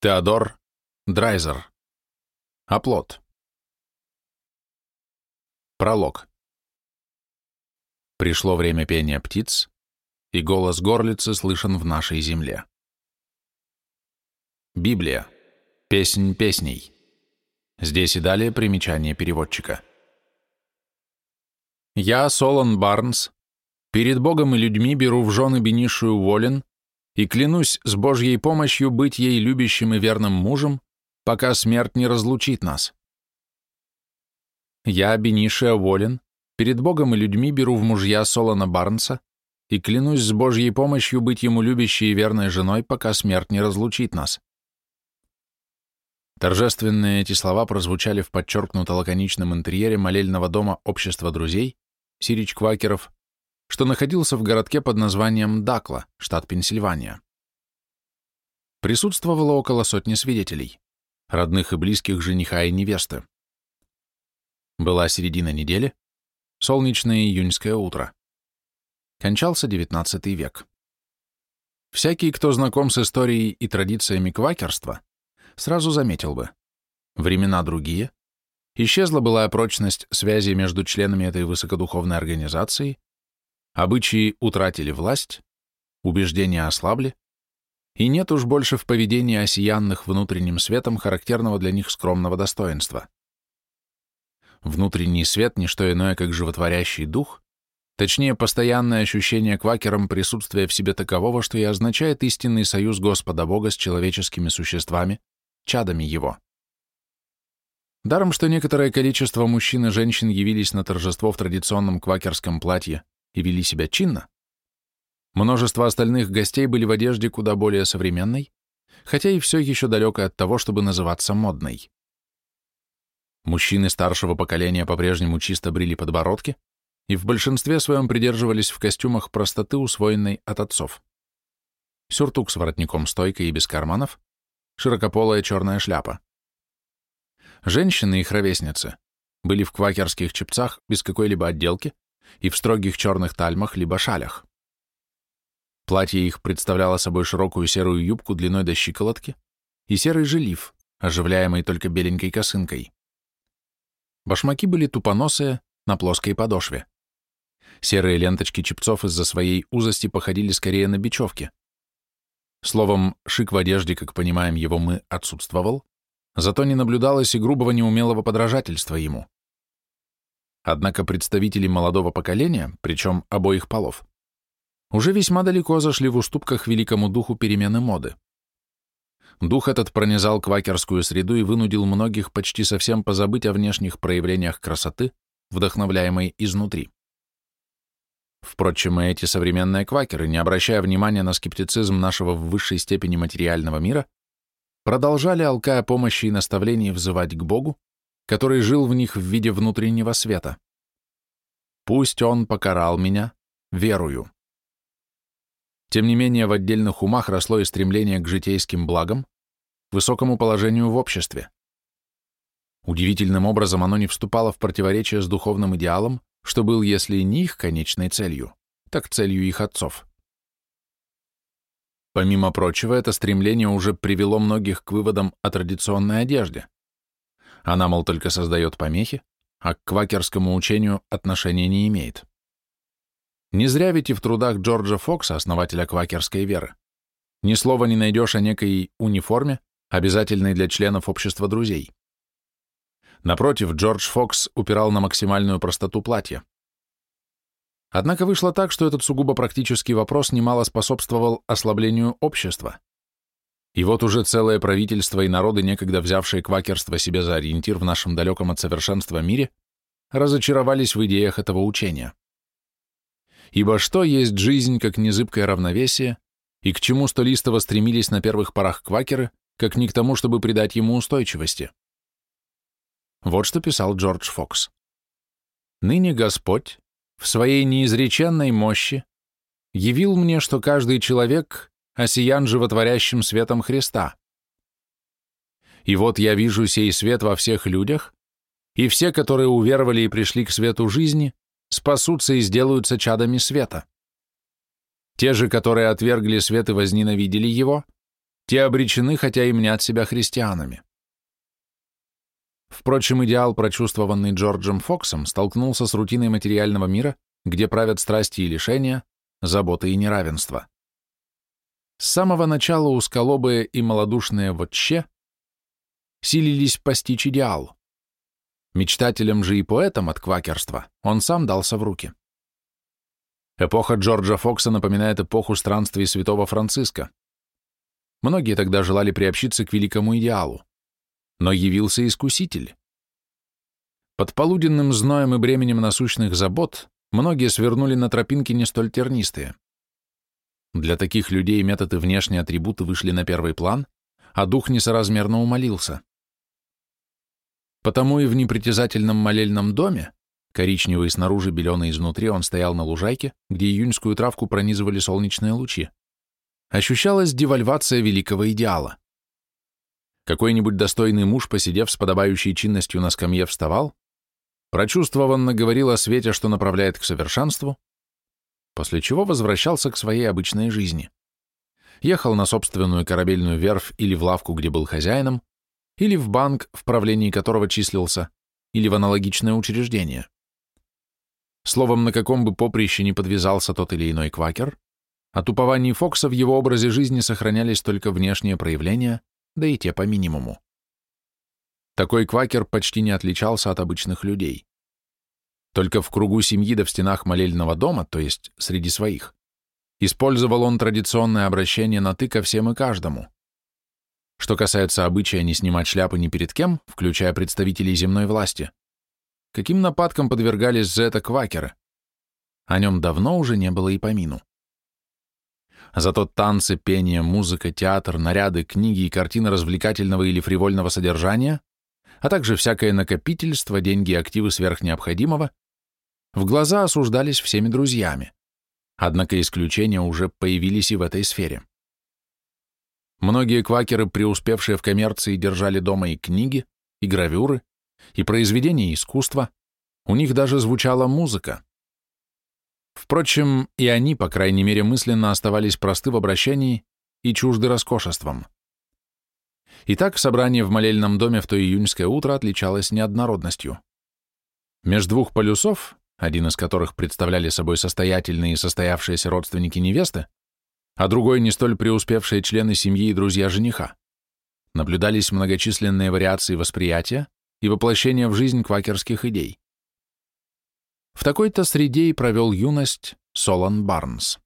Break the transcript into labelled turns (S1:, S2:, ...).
S1: Теодор Драйзер. Оплот. Пролог. Пришло время пения птиц, и голос горлицы слышен в нашей земле. Библия. Песнь песней. Здесь и далее примечание переводчика. Я, Солон Барнс, перед Богом и людьми беру в жены Бенишию Уоллен и клянусь с Божьей помощью быть ей любящим и верным мужем, пока смерть не разлучит нас. Я, Бенишия Уоллен, перед Богом и людьми беру в мужья Солона Барнса и клянусь с Божьей помощью быть ему любящей и верной женой, пока смерть не разлучит нас. Торжественные эти слова прозвучали в подчеркнуто лаконичном интерьере молельного дома Общества друзей, Сирич Квакеров, что находился в городке под названием Дакла, штат Пенсильвания. Присутствовало около сотни свидетелей, родных и близких жениха и невесты. Была середина недели, солнечное июньское утро. Кончался XIX век. Всякий, кто знаком с историей и традициями квакерства, сразу заметил бы. Времена другие, исчезла былая прочность связи между членами этой высокодуховной организации, Обычаи утратили власть, убеждения ослабли, и нет уж больше в поведении осиянных внутренним светом характерного для них скромного достоинства. Внутренний свет — не что иное, как животворящий дух, точнее, постоянное ощущение квакером присутствия в себе такового, что и означает истинный союз Господа Бога с человеческими существами, чадами Его. Даром, что некоторое количество мужчин и женщин явились на торжество в традиционном квакерском платье и вели себя чинно, множество остальных гостей были в одежде куда более современной, хотя и все еще далеко от того, чтобы называться модной. Мужчины старшего поколения по-прежнему чисто брили подбородки и в большинстве своем придерживались в костюмах простоты, усвоенной от отцов. Сюртук с воротником стойкой и без карманов, широкополая черная шляпа. Женщины, их ровесницы, были в квакерских чепцах без какой-либо отделки, и в строгих черных тальмах либо шалях. Платье их представляло собой широкую серую юбку длиной до щиколотки и серый жилив, оживляемый только беленькой косынкой. Башмаки были тупоносые, на плоской подошве. Серые ленточки чепцов из-за своей узости походили скорее на бечевки. Словом, шик в одежде, как понимаем его мы, отсутствовал, зато не наблюдалось и грубого неумелого подражательства ему. Однако представители молодого поколения, причем обоих полов, уже весьма далеко зашли в уступках великому духу перемены моды. Дух этот пронизал квакерскую среду и вынудил многих почти совсем позабыть о внешних проявлениях красоты, вдохновляемой изнутри. Впрочем, и эти современные квакеры, не обращая внимания на скептицизм нашего в высшей степени материального мира, продолжали, алкая помощи и наставлений, взывать к Богу, который жил в них в виде внутреннего света. Пусть он покарал меня, верую. Тем не менее, в отдельных умах росло и стремление к житейским благам, высокому положению в обществе. Удивительным образом оно не вступало в противоречие с духовным идеалом, что был, если не их конечной целью, так целью их отцов. Помимо прочего, это стремление уже привело многих к выводам о традиционной одежде. Она, мол, только создает помехи, а к квакерскому учению отношения не имеет. Не зря ведь и в трудах Джорджа Фокса, основателя квакерской веры, ни слова не найдешь о некой униформе, обязательной для членов общества друзей. Напротив, Джордж Фокс упирал на максимальную простоту платья. Однако вышло так, что этот сугубо практический вопрос немало способствовал ослаблению общества. И вот уже целое правительство и народы, некогда взявшие квакерство себе за ориентир в нашем далеком от совершенства мире, разочаровались в идеях этого учения. Ибо что есть жизнь, как незыбкое равновесие, и к чему столистово стремились на первых порах квакеры, как не к тому, чтобы придать ему устойчивости? Вот что писал Джордж Фокс. «Ныне Господь в своей неизреченной мощи явил мне, что каждый человек осиян животворящим светом Христа. И вот я вижу сей свет во всех людях, и все, которые уверовали и пришли к свету жизни, спасутся и сделаются чадами света. Те же, которые отвергли свет и возненавидели его, те обречены, хотя и мнят себя христианами. Впрочем, идеал, прочувствованный Джорджем Фоксом, столкнулся с рутиной материального мира, где правят страсти и лишения, заботы и неравенство. С самого начала узколобые и малодушные вотче силились постичь идеал. Мечтателям же и поэтам от квакерства он сам дался в руки. Эпоха Джорджа Фокса напоминает эпоху странствий святого Франциска. Многие тогда желали приобщиться к великому идеалу. Но явился искуситель. Под полуденным зноем и бременем насущных забот многие свернули на тропинки не столь тернистые. Для таких людей методы внешние атрибуты вышли на первый план, а дух несоразмерно умолился. Потому и в непритязательном молельном доме, коричневый снаружи, беленый изнутри, он стоял на лужайке, где июньскую травку пронизывали солнечные лучи. Ощущалась девальвация великого идеала. Какой-нибудь достойный муж, посидев с подобающей чинностью на скамье, вставал, прочувствованно говорил о свете, что направляет к совершенству, после чего возвращался к своей обычной жизни. Ехал на собственную корабельную верфь или в лавку, где был хозяином, или в банк, в правлении которого числился, или в аналогичное учреждение. Словом, на каком бы поприще ни подвязался тот или иной квакер, от упований Фокса в его образе жизни сохранялись только внешние проявления, да и те по минимуму. Такой квакер почти не отличался от обычных людей. Только в кругу семьи да в стенах молельного дома, то есть среди своих, использовал он традиционное обращение на «ты» ко всем и каждому. Что касается обычая не снимать шляпы ни перед кем, включая представителей земной власти, каким нападкам подвергались за это квакеры? О нем давно уже не было и помину. Зато танцы, пение, музыка, театр, наряды, книги и картины развлекательного или фривольного содержания, а также всякое накопительство, деньги и активы сверх необходимого, в глаза осуждались всеми друзьями. Однако исключения уже появились и в этой сфере. Многие квакеры, преуспевшие в коммерции, держали дома и книги, и гравюры, и произведения искусства, у них даже звучала музыка. Впрочем, и они, по крайней мере, мысленно оставались просты в обращении и чужды роскошеством. Итак, собрание в молельном доме в то июньское утро отличалось неоднородностью. Между двух полюсов, один из которых представляли собой состоятельные и состоявшиеся родственники невесты, а другой не столь преуспевшие члены семьи и друзья жениха. Наблюдались многочисленные вариации восприятия и воплощения в жизнь квакерских идей. В такой-то среде и провел юность Солон Барнс.